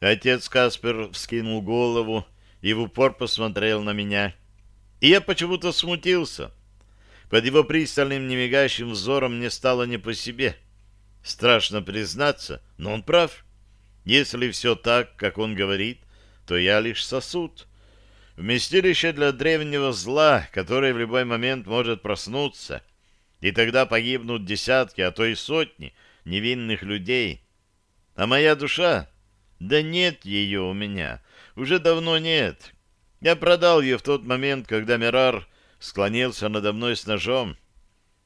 Отец Каспер вскинул голову и в упор посмотрел на меня. И я почему-то смутился. Под его пристальным, немигающим взором мне стало не по себе. Страшно признаться, но он прав. Если все так, как он говорит, то я лишь сосуд. Вместилище для древнего зла, которое в любой момент может проснуться. И тогда погибнут десятки, а то и сотни невинных людей. А моя душа? Да нет ее у меня. Уже давно нет. Я продал ее в тот момент, когда Мирар склонился надо мной с ножом.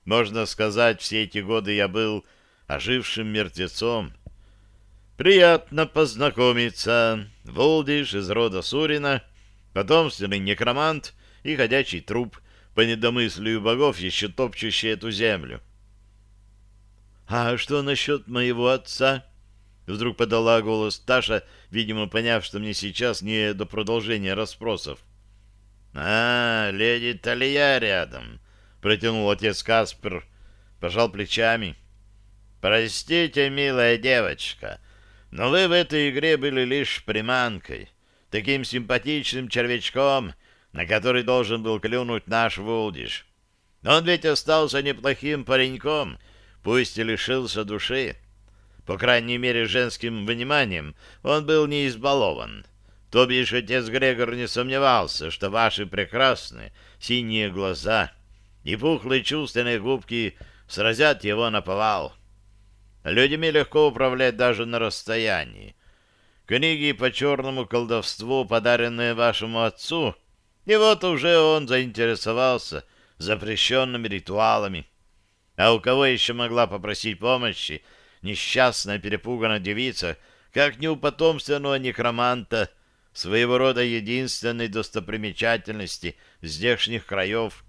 Можно сказать, все эти годы я был ожившим мертвецом. Приятно познакомиться. Волдиш из рода Сурина, потомственный некромант и ходячий труп, по недомыслию богов, еще топчущий эту землю. — А что насчет моего отца? — вдруг подала голос Таша, видимо, поняв, что мне сейчас не до продолжения расспросов. — А, леди Талия рядом, — протянул отец Каспер, пожал плечами. — Простите, милая девочка, но вы в этой игре были лишь приманкой, таким симпатичным червячком, на который должен был клюнуть наш Вулдиш. Он ведь остался неплохим пареньком, пусть и лишился души. По крайней мере, женским вниманием он был не избалован. То бишь отец Грегор не сомневался, что ваши прекрасные синие глаза и пухлые чувственные губки сразят его на повал. Людьми легко управлять даже на расстоянии. Книги по черному колдовству, подаренные вашему отцу, и вот уже он заинтересовался запрещенными ритуалами. А у кого еще могла попросить помощи несчастная перепуганная девица, как не у потомственного некроманта, своего рода единственной достопримечательности здешних краев.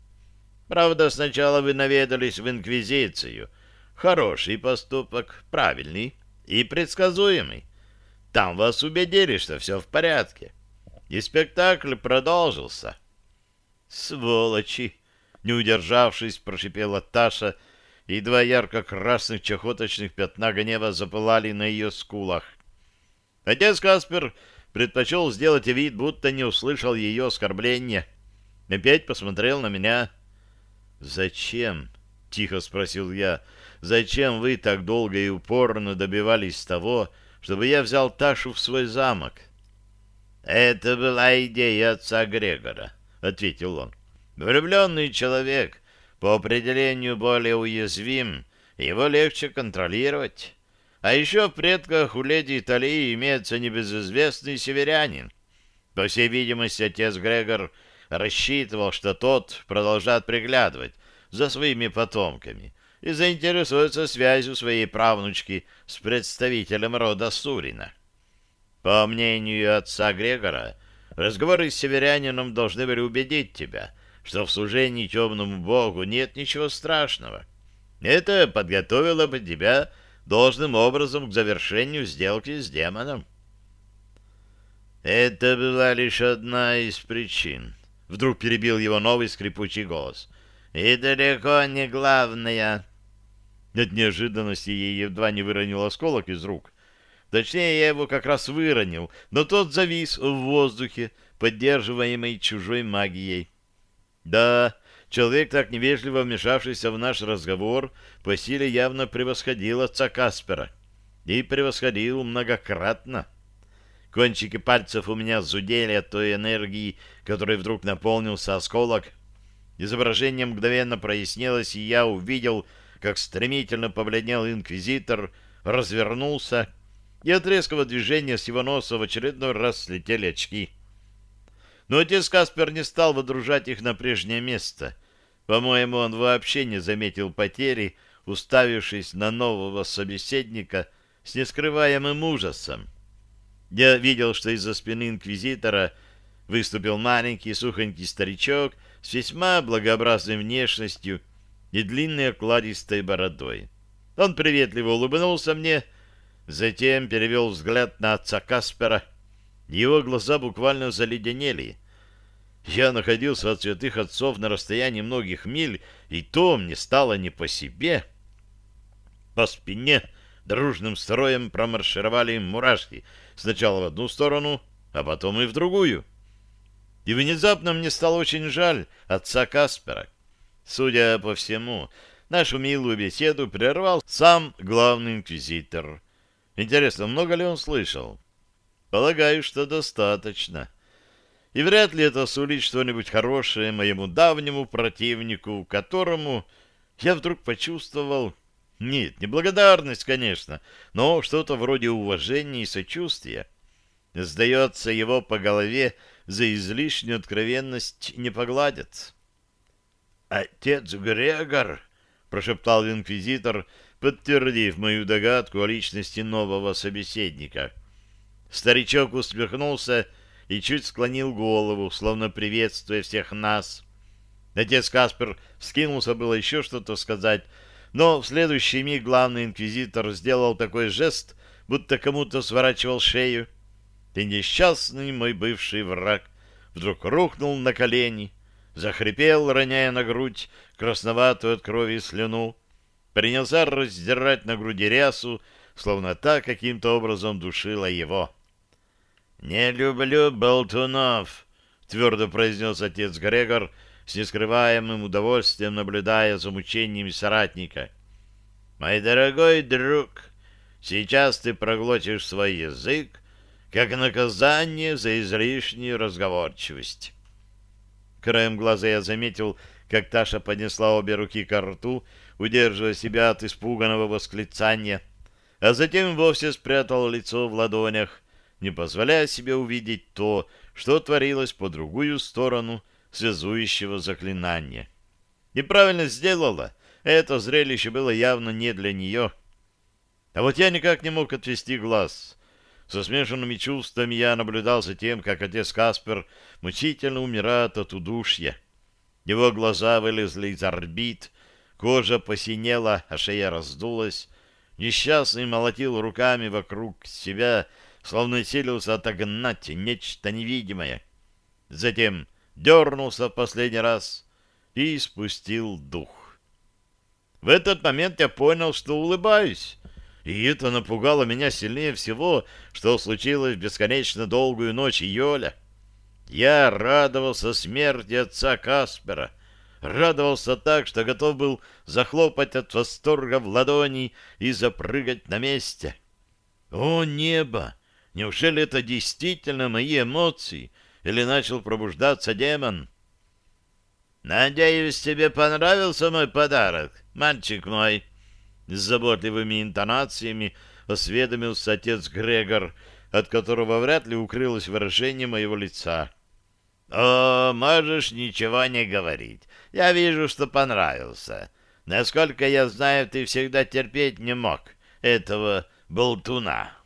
Правда, сначала вы наведались в Инквизицию. Хороший поступок, правильный и предсказуемый. Там вас убедили, что все в порядке. И спектакль продолжился. «Сволочи!» — не удержавшись, прошипела Таша, и два ярко-красных чахоточных пятна гнева запылали на ее скулах. Отец Каспер предпочел сделать вид, будто не услышал ее оскорбления. Опять посмотрел на меня. «Зачем?» — тихо спросил я. «Зачем вы так долго и упорно добивались того, чтобы я взял Ташу в свой замок?» «Это была идея отца Грегора», — ответил он. «Влюбленный человек по определению более уязвим, его легче контролировать». А еще в предках у леди Италии имеется небезызвестный северянин. По всей видимости, отец Грегор рассчитывал, что тот продолжает приглядывать за своими потомками и заинтересуется связью своей правнучки с представителем рода Сурина. По мнению отца Грегора, разговоры с северянином должны были убедить тебя, что в служении темному богу нет ничего страшного. Это подготовило бы тебя должным образом к завершению сделки с демоном. Это была лишь одна из причин. Вдруг перебил его новый скрипучий голос. И далеко не главная. От неожиданности ей едва не выронил осколок из рук. Точнее, я его как раз выронил, но тот завис в воздухе, поддерживаемый чужой магией. Да, Человек, так невежливо вмешавшийся в наш разговор, по силе явно превосходил отца Каспера. И превосходил многократно. Кончики пальцев у меня зудели от той энергии, которой вдруг наполнился осколок. Изображение мгновенно прояснилось, и я увидел, как стремительно побледнел инквизитор, развернулся, и от резкого движения с его носа в очередной раз слетели очки. Но отец Каспер не стал водружать их на прежнее место. По-моему, он вообще не заметил потери, уставившись на нового собеседника с нескрываемым ужасом. Я видел, что из-за спины инквизитора выступил маленький сухонький старичок с весьма благообразной внешностью и длинной окладистой бородой. Он приветливо улыбнулся мне, затем перевел взгляд на отца Каспера — его глаза буквально заледенели. Я находился от святых отцов на расстоянии многих миль, и то мне стало не по себе. По спине дружным строем промаршировали мурашки сначала в одну сторону, а потом и в другую. И внезапно мне стало очень жаль отца Каспера. Судя по всему, нашу милую беседу прервал сам главный инквизитор. Интересно, много ли он слышал? Полагаю, что достаточно. И вряд ли это сулит что-нибудь хорошее моему давнему противнику, которому я вдруг почувствовал... Нет, не благодарность, конечно, но что-то вроде уважения и сочувствия. Сдается, его по голове за излишнюю откровенность не погладят. «Отец Грегор!» — прошептал инквизитор, подтвердив мою догадку о личности нового собеседника. Старичок усмехнулся и чуть склонил голову, словно приветствуя всех нас. Отец Каспер вскинулся было еще что-то сказать, но в следующий миг главный инквизитор сделал такой жест, будто кому-то сворачивал шею. И несчастный мой бывший враг вдруг рухнул на колени, захрипел, роняя на грудь красноватую от крови слюну, принялся раздирать на груди рясу, словно та каким-то образом душила его. «Не люблю болтунов», — твердо произнес отец Грегор, с нескрываемым удовольствием наблюдая за мучениями соратника. «Мой дорогой друг, сейчас ты проглотишь свой язык, как наказание за излишнюю разговорчивость». Краем глаза я заметил, как Таша поднесла обе руки к рту, удерживая себя от испуганного восклицания, а затем вовсе спрятал лицо в ладонях, не позволяя себе увидеть то, что творилось по другую сторону связующего заклинания. И правильно сделала. Это зрелище было явно не для нее. А вот я никак не мог отвести глаз. Со смешанными чувствами я наблюдал за тем, как отец Каспер мучительно умирает от удушья. Его глаза вылезли из орбит, кожа посинела, а шея раздулась. Несчастный молотил руками вокруг себя, словно селился отогнать нечто невидимое. Затем дернулся в последний раз и спустил дух. В этот момент я понял, что улыбаюсь, и это напугало меня сильнее всего, что случилось в бесконечно долгую ночь июля. Я радовался смерти отца Каспера, радовался так, что готов был захлопать от восторга в ладони и запрыгать на месте. О, небо! Неужели это действительно мои эмоции? Или начал пробуждаться демон? «Надеюсь, тебе понравился мой подарок, мальчик мой?» С заботливыми интонациями осведомился отец Грегор, от которого вряд ли укрылось выражение моего лица. «О, можешь ничего не говорить. Я вижу, что понравился. Насколько я знаю, ты всегда терпеть не мог этого болтуна».